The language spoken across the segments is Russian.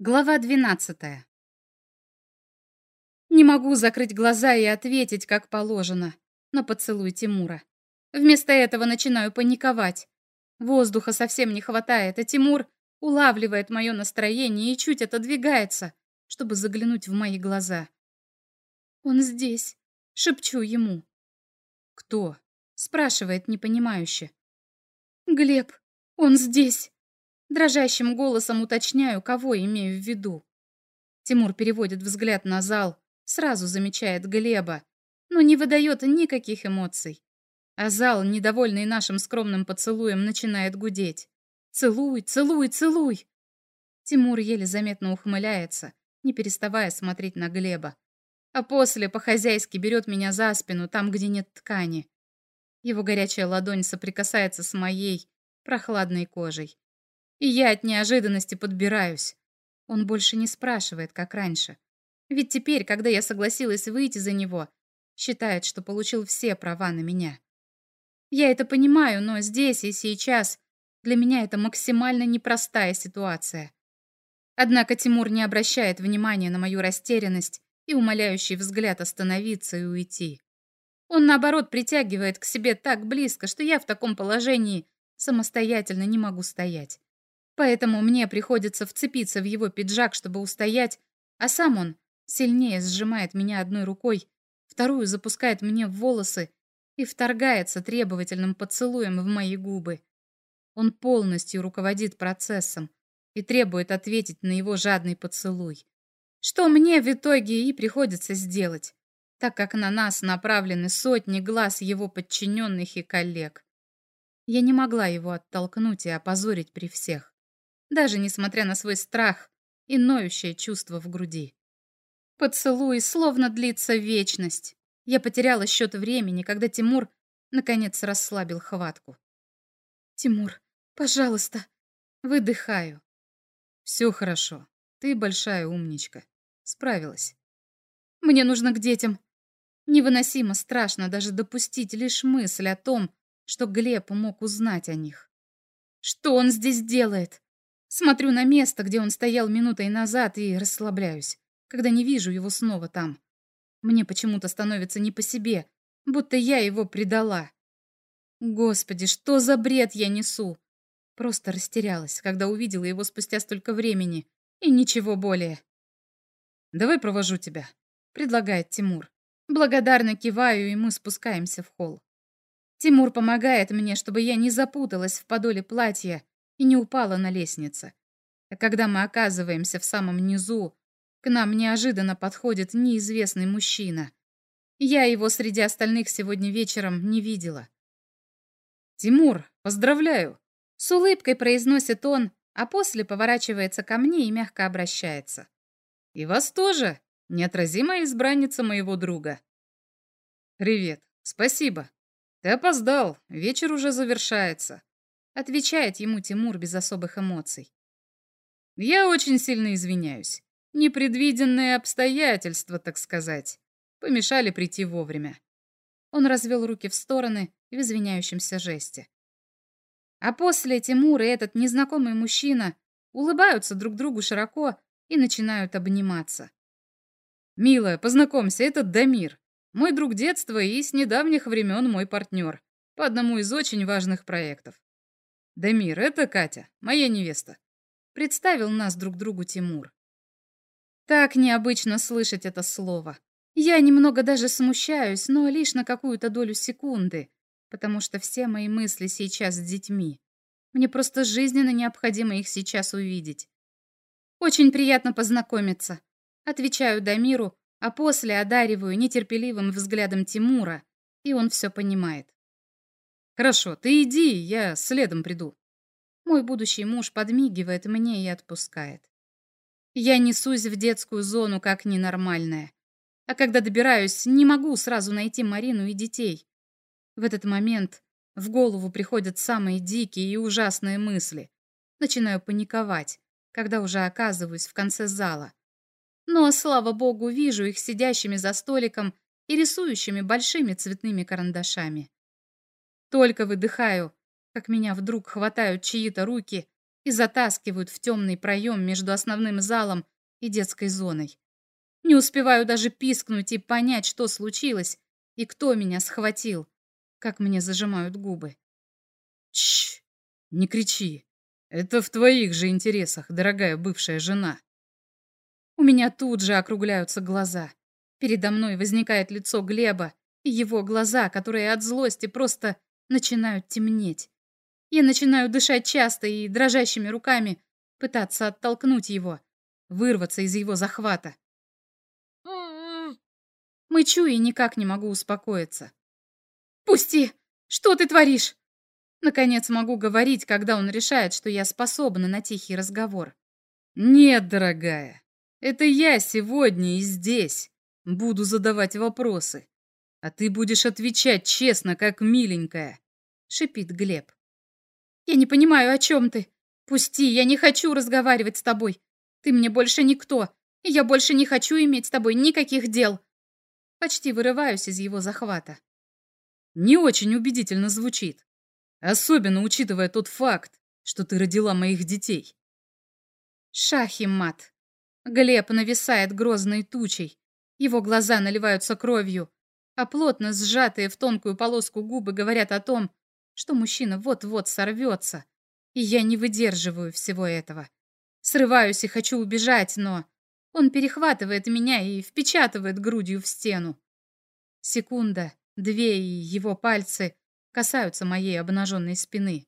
Глава 12. Не могу закрыть глаза и ответить, как положено, на поцелуй Тимура. Вместо этого начинаю паниковать. Воздуха совсем не хватает, а Тимур улавливает мое настроение и чуть отодвигается, чтобы заглянуть в мои глаза. «Он здесь», — шепчу ему. «Кто?» — спрашивает непонимающе. «Глеб, он здесь». Дрожащим голосом уточняю, кого имею в виду. Тимур переводит взгляд на зал, сразу замечает Глеба, но не выдает никаких эмоций. А зал, недовольный нашим скромным поцелуем, начинает гудеть. «Целуй, целуй, целуй!» Тимур еле заметно ухмыляется, не переставая смотреть на Глеба. А после по-хозяйски берет меня за спину, там, где нет ткани. Его горячая ладонь соприкасается с моей прохладной кожей. И я от неожиданности подбираюсь. Он больше не спрашивает, как раньше. Ведь теперь, когда я согласилась выйти за него, считает, что получил все права на меня. Я это понимаю, но здесь и сейчас для меня это максимально непростая ситуация. Однако Тимур не обращает внимания на мою растерянность и умоляющий взгляд остановиться и уйти. Он, наоборот, притягивает к себе так близко, что я в таком положении самостоятельно не могу стоять. Поэтому мне приходится вцепиться в его пиджак, чтобы устоять, а сам он сильнее сжимает меня одной рукой, вторую запускает мне в волосы и вторгается требовательным поцелуем в мои губы. Он полностью руководит процессом и требует ответить на его жадный поцелуй. Что мне в итоге и приходится сделать, так как на нас направлены сотни глаз его подчиненных и коллег. Я не могла его оттолкнуть и опозорить при всех даже несмотря на свой страх и ноющее чувство в груди. Поцелуй словно длится вечность. Я потеряла счет времени, когда Тимур наконец расслабил хватку. «Тимур, пожалуйста!» Выдыхаю. «Все хорошо. Ты большая умничка. Справилась. Мне нужно к детям. Невыносимо страшно даже допустить лишь мысль о том, что Глеб мог узнать о них. Что он здесь делает? Смотрю на место, где он стоял минутой назад, и расслабляюсь, когда не вижу его снова там. Мне почему-то становится не по себе, будто я его предала. Господи, что за бред я несу? Просто растерялась, когда увидела его спустя столько времени, и ничего более. «Давай провожу тебя», — предлагает Тимур. Благодарно киваю, и мы спускаемся в холл. Тимур помогает мне, чтобы я не запуталась в подоле платья и не упала на лестнице. А когда мы оказываемся в самом низу, к нам неожиданно подходит неизвестный мужчина. Я его среди остальных сегодня вечером не видела. «Тимур, поздравляю!» С улыбкой произносит он, а после поворачивается ко мне и мягко обращается. «И вас тоже, неотразимая избранница моего друга». «Привет, спасибо. Ты опоздал, вечер уже завершается. Отвечает ему Тимур без особых эмоций. Я очень сильно извиняюсь. Непредвиденные обстоятельства, так сказать, помешали прийти вовремя. Он развел руки в стороны в извиняющемся жесте. А после Тимур и этот незнакомый мужчина улыбаются друг другу широко и начинают обниматься. «Милая, познакомься, это Дамир, мой друг детства и с недавних времен мой партнер по одному из очень важных проектов. «Дамир, это Катя, моя невеста», — представил нас друг другу Тимур. Так необычно слышать это слово. Я немного даже смущаюсь, но лишь на какую-то долю секунды, потому что все мои мысли сейчас с детьми. Мне просто жизненно необходимо их сейчас увидеть. «Очень приятно познакомиться», — отвечаю Дамиру, а после одариваю нетерпеливым взглядом Тимура, и он все понимает. «Хорошо, ты иди, я следом приду». Мой будущий муж подмигивает мне и отпускает. Я несусь в детскую зону как ненормальная. А когда добираюсь, не могу сразу найти Марину и детей. В этот момент в голову приходят самые дикие и ужасные мысли. Начинаю паниковать, когда уже оказываюсь в конце зала. Но, слава богу, вижу их сидящими за столиком и рисующими большими цветными карандашами. Только выдыхаю, как меня вдруг хватают чьи-то руки и затаскивают в темный проем между основным залом и детской зоной. Не успеваю даже пискнуть и понять, что случилось и кто меня схватил, как мне зажимают губы. Чш, не кричи. Это в твоих же интересах, дорогая бывшая жена. У меня тут же округляются глаза. Передо мной возникает лицо Глеба и его глаза, которые от злости просто начинают темнеть. Я начинаю дышать часто и дрожащими руками пытаться оттолкнуть его, вырваться из его захвата. Мычу и никак не могу успокоиться. «Пусти! Что ты творишь?» Наконец могу говорить, когда он решает, что я способна на тихий разговор. «Нет, дорогая, это я сегодня и здесь буду задавать вопросы, а ты будешь отвечать честно, как миленькая», — шипит Глеб. «Я не понимаю, о чем ты. Пусти, я не хочу разговаривать с тобой. Ты мне больше никто, и я больше не хочу иметь с тобой никаких дел». Почти вырываюсь из его захвата. Не очень убедительно звучит. Особенно учитывая тот факт, что ты родила моих детей. Шахи мат. Глеб нависает грозной тучей. Его глаза наливаются кровью, а плотно сжатые в тонкую полоску губы говорят о том, что мужчина вот-вот сорвется. И я не выдерживаю всего этого. Срываюсь и хочу убежать, но он перехватывает меня и впечатывает грудью в стену. Секунда, две, и его пальцы касаются моей обнаженной спины.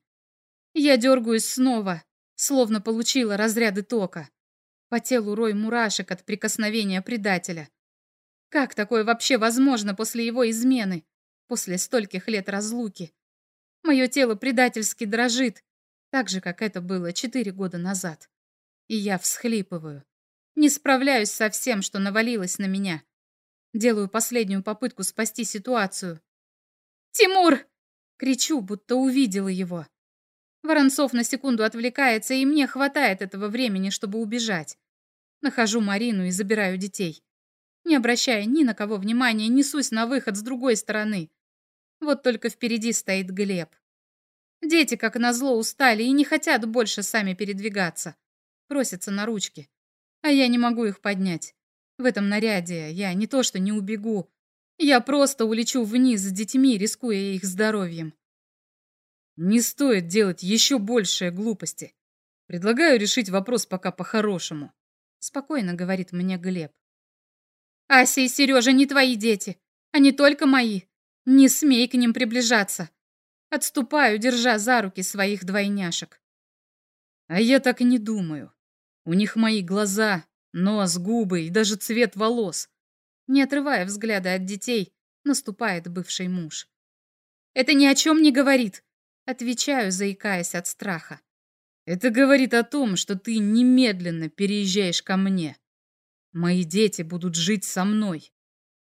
Я дергаюсь снова, словно получила разряды тока. По телу рой мурашек от прикосновения предателя. Как такое вообще возможно после его измены, после стольких лет разлуки? Мое тело предательски дрожит, так же, как это было четыре года назад. И я всхлипываю. Не справляюсь со всем, что навалилось на меня. Делаю последнюю попытку спасти ситуацию. «Тимур!» Кричу, будто увидела его. Воронцов на секунду отвлекается, и мне хватает этого времени, чтобы убежать. Нахожу Марину и забираю детей. Не обращая ни на кого внимания, несусь на выход с другой стороны. Вот только впереди стоит Глеб. Дети, как назло, устали и не хотят больше сами передвигаться. Просятся на ручки. А я не могу их поднять. В этом наряде я не то что не убегу, я просто улечу вниз с детьми, рискуя их здоровьем. Не стоит делать еще большие глупости. Предлагаю решить вопрос пока по-хорошему. Спокойно говорит мне Глеб. Ася и Сережа не твои дети. Они только мои. Не смей к ним приближаться. Отступаю, держа за руки своих двойняшек. А я так и не думаю. У них мои глаза, нос, губы и даже цвет волос. Не отрывая взгляда от детей, наступает бывший муж. Это ни о чем не говорит. Отвечаю, заикаясь от страха. Это говорит о том, что ты немедленно переезжаешь ко мне. Мои дети будут жить со мной.